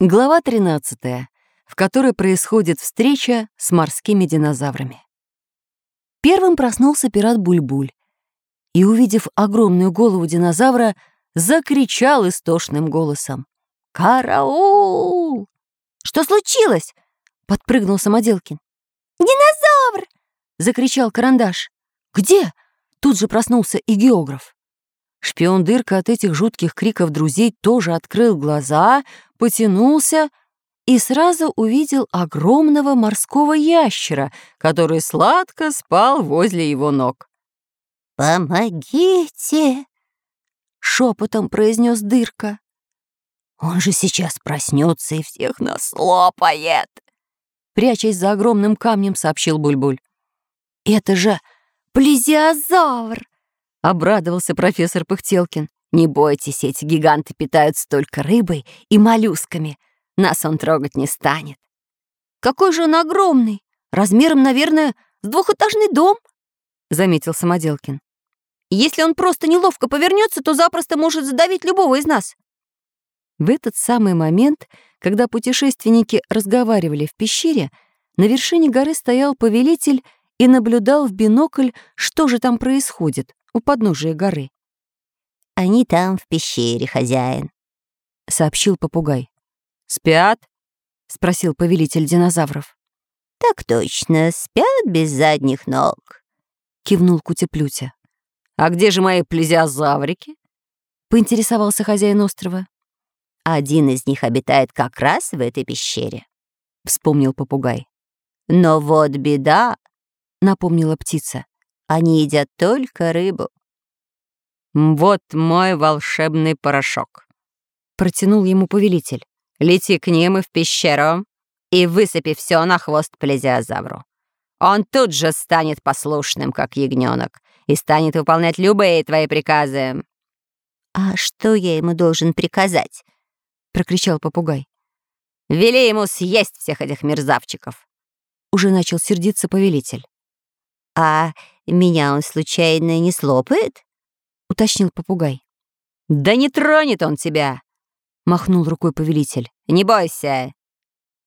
Глава 13, в которой происходит встреча с морскими динозаврами. Первым проснулся пират Бульбуль и, увидев огромную голову динозавра, закричал истошным голосом. «Караул!» «Что случилось?» — подпрыгнул Самоделкин. «Динозавр!» — закричал Карандаш. «Где?» — тут же проснулся и географ. Шпион Дырка от этих жутких криков друзей тоже открыл глаза, потянулся и сразу увидел огромного морского ящера, который сладко спал возле его ног. «Помогите!» — шепотом произнес Дырка. «Он же сейчас проснется и всех нас лопает!» Прячась за огромным камнем, сообщил Бульбуль. «Это же плезиозавр!» — обрадовался профессор Пыхтелкин. «Не бойтесь, эти гиганты питаются только рыбой и моллюсками. Нас он трогать не станет». «Какой же он огромный! Размером, наверное, с двухэтажный дом!» — заметил Самоделкин. «Если он просто неловко повернется, то запросто может задавить любого из нас». В этот самый момент, когда путешественники разговаривали в пещере, на вершине горы стоял повелитель и наблюдал в бинокль, что же там происходит у подножия горы. «Они там, в пещере, хозяин», — сообщил попугай. «Спят?» — спросил повелитель динозавров. «Так точно, спят без задних ног», — кивнул Кутеплютя. «А где же мои плезиозаврики?» — поинтересовался хозяин острова. «Один из них обитает как раз в этой пещере», — вспомнил попугай. «Но вот беда», — напомнила птица. Они едят только рыбу. «Вот мой волшебный порошок», — протянул ему повелитель. «Лети к ним и в пещеру и высыпи все на хвост плезиозавру. Он тут же станет послушным, как ягненок, и станет выполнять любые твои приказы». «А что я ему должен приказать?» — прокричал попугай. «Вели ему съесть всех этих мерзавчиков!» Уже начал сердиться повелитель. «А меня он случайно не слопает?» — уточнил попугай. «Да не тронет он тебя!» — махнул рукой повелитель. «Не бойся!»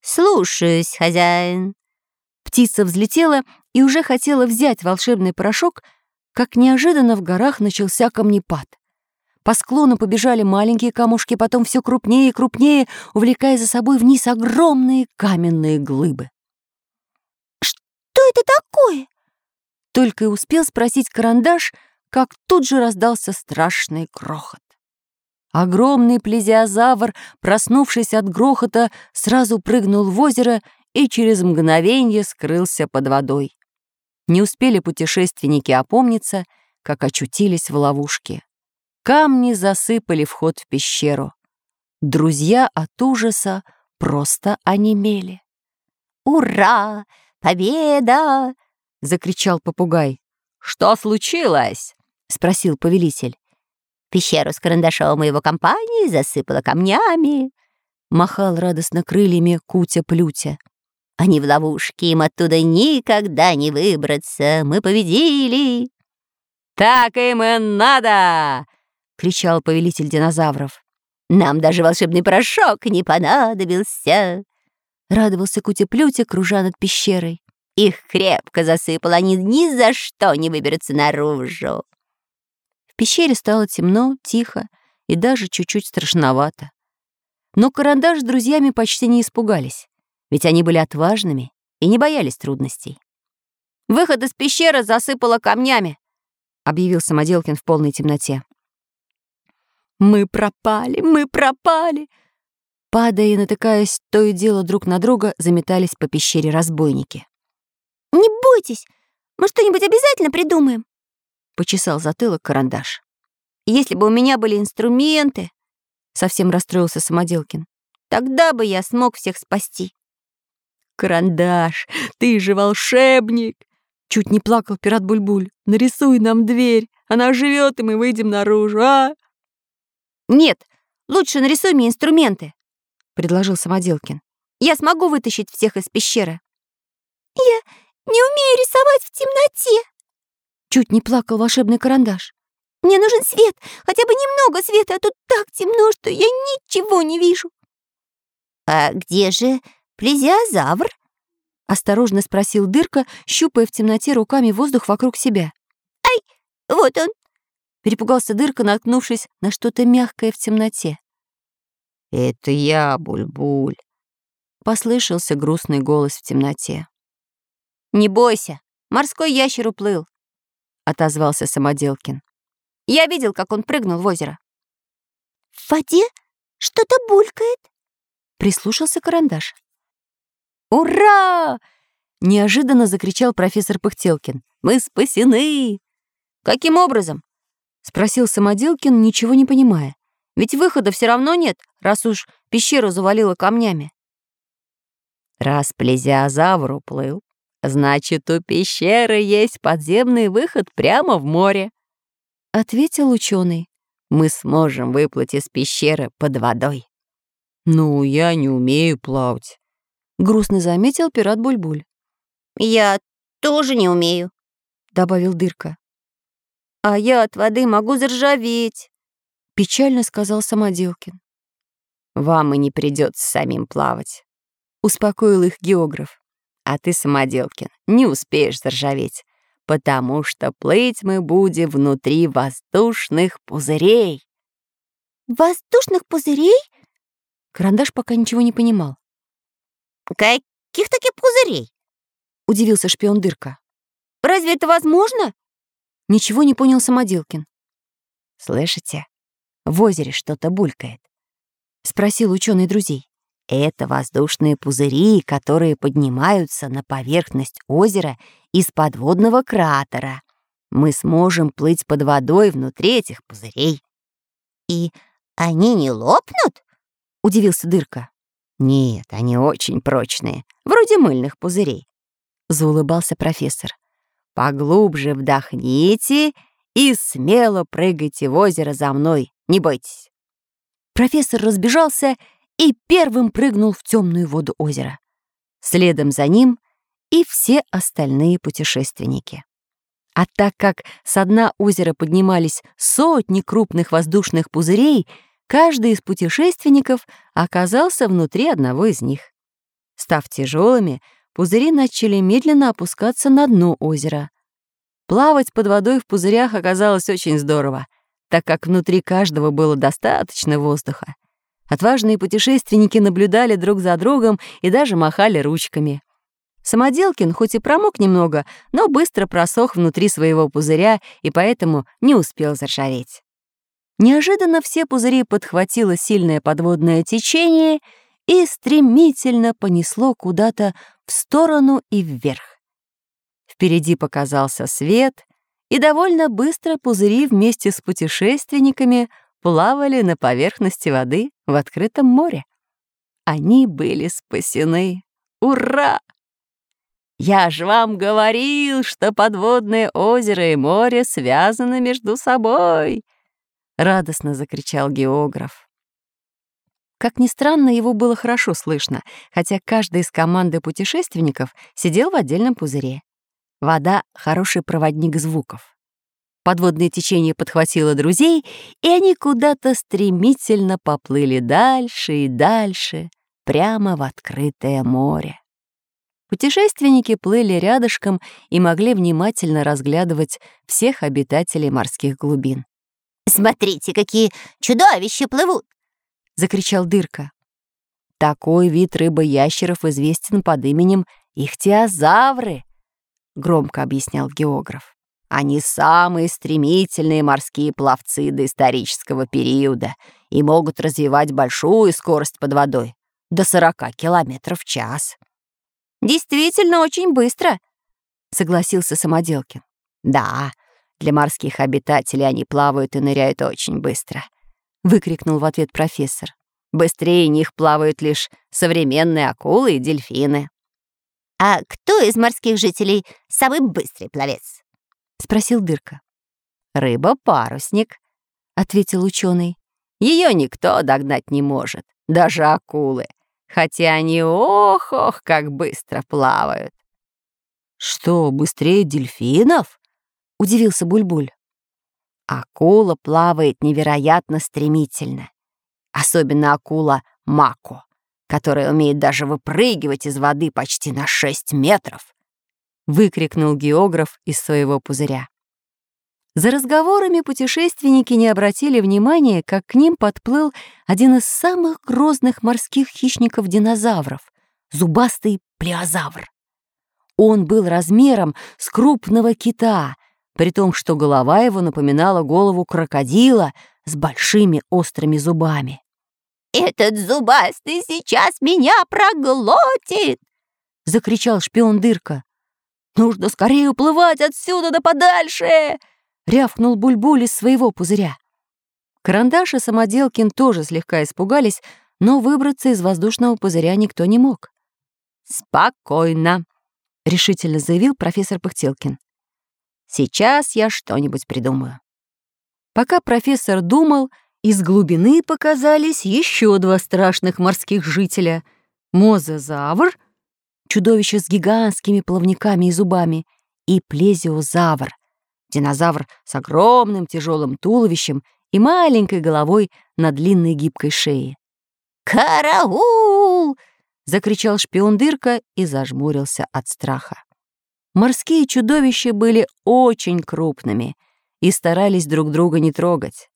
«Слушаюсь, хозяин!» Птица взлетела и уже хотела взять волшебный порошок, как неожиданно в горах начался камнепад. По склону побежали маленькие камушки, потом все крупнее и крупнее, увлекая за собой вниз огромные каменные глыбы. «Что это такое?» Только и успел спросить карандаш, как тут же раздался страшный грохот. Огромный плезиозавр, проснувшись от грохота, сразу прыгнул в озеро и через мгновение скрылся под водой. Не успели путешественники опомниться, как очутились в ловушке. Камни засыпали вход в пещеру. Друзья от ужаса просто онемели. «Ура! Победа!» — закричал попугай. «Что случилось?» — спросил повелитель. «Пещеру с карандашом и его компанией засыпала камнями», — махал радостно крыльями Кутя-Плютя. «Они в ловушке, им оттуда никогда не выбраться. Мы победили!» «Так им и надо!» — кричал повелитель динозавров. «Нам даже волшебный порошок не понадобился!» Радовался Кутя-Плютя, кружа над пещерой. Их крепко засыпало, они ни за что не выберутся наружу. В пещере стало темно, тихо и даже чуть-чуть страшновато. Но карандаш с друзьями почти не испугались, ведь они были отважными и не боялись трудностей. «Выход из пещеры засыпало камнями», — объявил Самоделкин в полной темноте. «Мы пропали, мы пропали!» Падая и натыкаясь то и дело друг на друга, заметались по пещере разбойники. «Не бойтесь, мы что-нибудь обязательно придумаем», — почесал затылок карандаш. «Если бы у меня были инструменты», — совсем расстроился Самоделкин, «тогда бы я смог всех спасти». «Карандаш, ты же волшебник!» Чуть не плакал пират Бульбуль. «Нарисуй нам дверь, она живет, и мы выйдем наружу, а?» «Нет, лучше нарисуй мне инструменты», — предложил Самоделкин. «Я смогу вытащить всех из пещеры». «Я не умею рисовать в темноте!» Чуть не плакал волшебный карандаш. «Мне нужен свет, хотя бы немного света, а тут так темно, что я ничего не вижу!» «А где же плезиозавр?» — осторожно спросил Дырка, щупая в темноте руками воздух вокруг себя. «Ай, вот он!» — перепугался Дырка, наткнувшись на что-то мягкое в темноте. «Это я, Буль-Буль», — послышался грустный голос в темноте. «Не бойся, морской ящер уплыл», — отозвался Самоделкин. «Я видел, как он прыгнул в озеро». «В воде что-то булькает», — прислушался карандаш. «Ура!» — неожиданно закричал профессор Пыхтелкин. «Мы спасены!» «Каким образом?» — спросил Самоделкин, ничего не понимая. «Ведь выхода все равно нет, раз уж пещеру завалило камнями». «Раз плезиозавр уплыл, значит, у пещеры есть подземный выход прямо в море», — ответил ученый. «Мы сможем выплыть из пещеры под водой». «Ну, я не умею плавать», — грустно заметил пират Бульбуль. «Я тоже не умею», — добавил Дырка. «А я от воды могу заржаветь», — печально сказал Самоделкин. «Вам и не придется самим плавать», — успокоил их географ. «А ты, Самоделкин, не успеешь заржаветь, потому что плыть мы будем внутри воздушных пузырей». «Воздушных пузырей?» Карандаш пока ничего не понимал. «Каких таких пузырей?» — удивился шпион Дырка. «Разве это возможно?» Ничего не понял Самоделкин. «Слышите? В озере что-то булькает», — спросил ученый друзей. «Это воздушные пузыри, которые поднимаются на поверхность озера из подводного кратера. Мы сможем плыть под водой внутри этих пузырей». «И они не лопнут?» — удивился Дырка. «Нет, они очень прочные, вроде мыльных пузырей», — заулыбался профессор. «Поглубже вдохните и смело прыгайте в озеро за мной, не бойтесь». Профессор разбежался и первым прыгнул в темную воду озера. Следом за ним и все остальные путешественники. А так как со дна озера поднимались сотни крупных воздушных пузырей, каждый из путешественников оказался внутри одного из них. Став тяжелыми, пузыри начали медленно опускаться на дно озера. Плавать под водой в пузырях оказалось очень здорово, так как внутри каждого было достаточно воздуха. Отважные путешественники наблюдали друг за другом и даже махали ручками. Самоделкин хоть и промок немного, но быстро просох внутри своего пузыря и поэтому не успел заржаветь. Неожиданно все пузыри подхватило сильное подводное течение и стремительно понесло куда-то в сторону и вверх. Впереди показался свет, и довольно быстро пузыри вместе с путешественниками плавали на поверхности воды в открытом море. Они были спасены. Ура! Я же вам говорил, что подводное озеро и море связаны между собой. — радостно закричал географ. Как ни странно, его было хорошо слышно, хотя каждый из команды путешественников сидел в отдельном пузыре. Вода — хороший проводник звуков. Подводное течение подхватило друзей, и они куда-то стремительно поплыли дальше и дальше, прямо в открытое море. Путешественники плыли рядышком и могли внимательно разглядывать всех обитателей морских глубин. «Смотрите, какие чудовища плывут!» — закричал Дырка. «Такой вид рыбы-ящеров известен под именем ихтиозавры», — громко объяснял географ. «Они самые стремительные морские пловцы доисторического периода и могут развивать большую скорость под водой — до 40 километров в час». «Действительно очень быстро», — согласился Самоделкин. «Да, для морских обитателей они плавают и ныряют очень быстро», — выкрикнул в ответ профессор. «Быстрее них плавают лишь современные акулы и дельфины». «А кто из морских жителей самый быстрый пловец?» — спросил Дырка. «Рыба-парусник», — ответил ученый. Ее никто догнать не может, даже акулы, хотя они ох-ох, как быстро плавают. «Что, быстрее дельфинов?» удивился Бульбуль. Акула плавает невероятно стремительно. Особенно акула Мако, которая умеет даже выпрыгивать из воды почти на 6 метров!» — выкрикнул географ из своего пузыря. За разговорами путешественники не обратили внимания, как к ним подплыл один из самых грозных морских хищников-динозавров — зубастый плеозавр. Он был размером с крупного кита, при том, что голова его напоминала голову крокодила с большими острыми зубами. «Этот зубастый сейчас меня проглотит!» — закричал шпион Дырка. «Нужно скорее уплывать отсюда да подальше!» — рявкнул Бульбуль из своего пузыря. Карандаш и Самоделкин тоже слегка испугались, но выбраться из воздушного пузыря никто не мог. «Спокойно», — решительно заявил профессор Пыхтелкин. «Сейчас я что-нибудь придумаю». Пока профессор думал, из глубины показались еще два страшных морских жителя — мозазавр, чудовище с гигантскими плавниками и зубами, и плезиозавр, динозавр с огромным тяжелым туловищем и маленькой головой на длинной гибкой шее. «Караул!» — закричал шпион Дырка и зажмурился от страха. Морские чудовища были очень крупными и старались друг друга не трогать.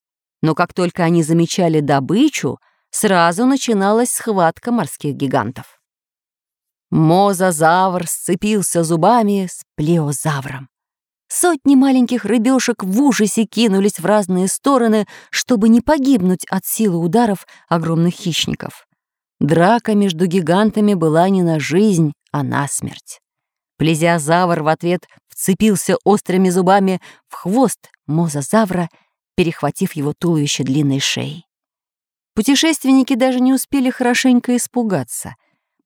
Но как только они замечали добычу, сразу начиналась схватка морских гигантов. Мозазавр сцепился зубами с плеозавром. Сотни маленьких рыбешек в ужасе кинулись в разные стороны, чтобы не погибнуть от силы ударов огромных хищников. Драка между гигантами была не на жизнь, а на смерть. Плезиозавр в ответ вцепился острыми зубами в хвост мозазавра, перехватив его туловище длинной шеей. Путешественники даже не успели хорошенько испугаться,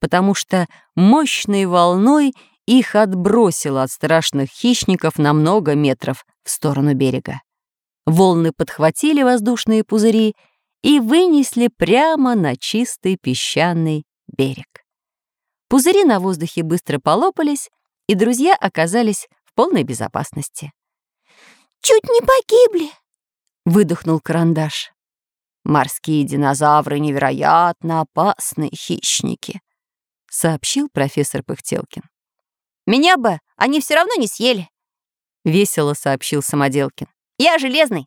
потому что мощной волной их отбросило от страшных хищников на много метров в сторону берега. Волны подхватили воздушные пузыри и вынесли прямо на чистый песчаный берег. Пузыри на воздухе быстро полопались, и друзья оказались в полной безопасности. «Чуть не погибли!» — выдохнул карандаш. «Морские динозавры невероятно опасные хищники», — сообщил профессор Пыхтелкин. «Меня бы они все равно не съели», — весело сообщил Самоделкин. «Я железный».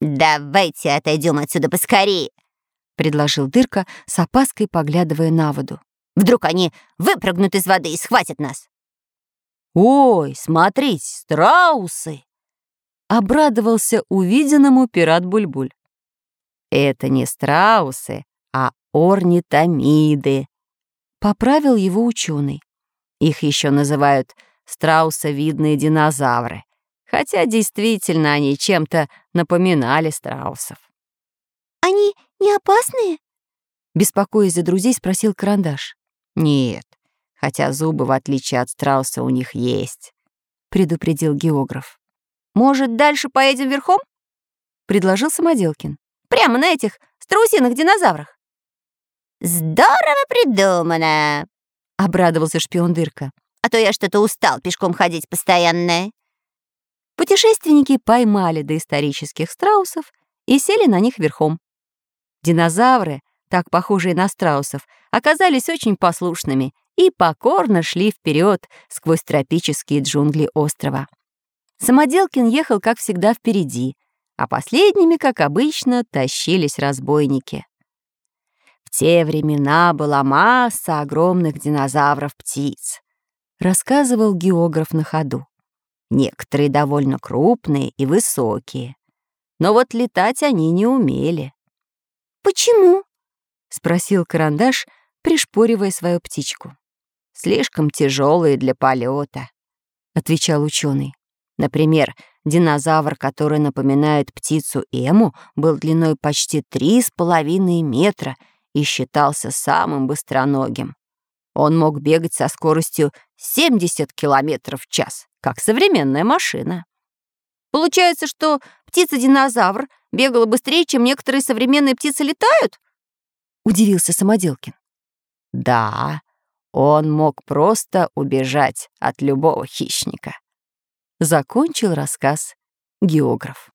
«Давайте отойдем отсюда поскорее», — предложил Дырка, с опаской поглядывая на воду. «Вдруг они выпрыгнут из воды и схватят нас». «Ой, смотрите, страусы!» Обрадовался увиденному пират Бульбуль. «Это не страусы, а орнитомиды», — поправил его ученый. Их еще называют страусовидные динозавры, хотя действительно они чем-то напоминали страусов. «Они не опасные?» Беспокоясь за друзей, спросил Карандаш. «Нет, хотя зубы, в отличие от страуса, у них есть», — предупредил географ. «Может, дальше поедем верхом?» — предложил Самоделкин. «Прямо на этих страусиных динозаврах». «Здорово придумано!» — обрадовался шпион Дырка. «А то я что-то устал пешком ходить постоянно». Путешественники поймали доисторических страусов и сели на них верхом. Динозавры, так похожие на страусов, оказались очень послушными и покорно шли вперед сквозь тропические джунгли острова. Самоделкин ехал, как всегда, впереди, а последними, как обычно, тащились разбойники. В те времена была масса огромных динозавров-птиц, рассказывал географ на ходу. Некоторые довольно крупные и высокие, но вот летать они не умели. «Почему?» — спросил карандаш, пришпоривая свою птичку. «Слишком тяжелые для полета, отвечал ученый. Например, динозавр, который напоминает птицу эму, был длиной почти три с половиной метра и считался самым быстроногим. Он мог бегать со скоростью 70 километров в час, как современная машина. Получается, что птица-динозавр бегала быстрее, чем некоторые современные птицы летают? Удивился Самоделкин. Да, он мог просто убежать от любого хищника. Закончил рассказ географ.